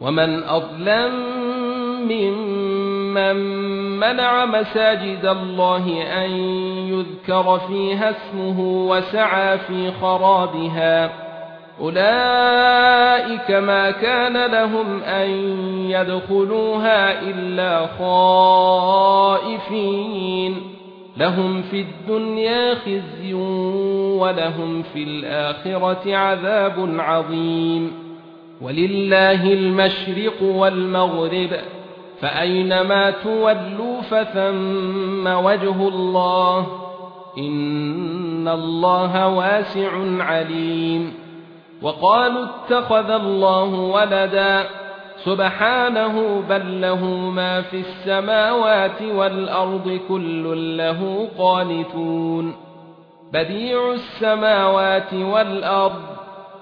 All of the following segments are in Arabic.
ومن أظلم ممن منع مساجد الله أن يذكر فيها اسمه وسعى في خرابها أولئك ما كان لهم أن يدخلوها إلا خائفين لهم في الدنيا خزي ولهم في الآخرة عذاب عظيم ولله المشرق والمغرب فأينما تولوا فثم وجه الله إن الله واسع عليم. وقالوا اتخذ الله ولدا سبحانه بل له ما في السماوات والأرض كل له قانتون. بديع السماوات والأرض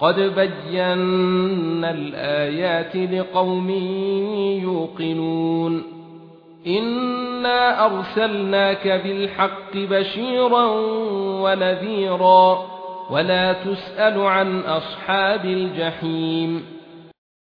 قد بينا الآيات لقوم يوقنون. إنا أرسلناك بالحق بشيرا ونذيرا ولا تسأل عن أصحاب الجحيم.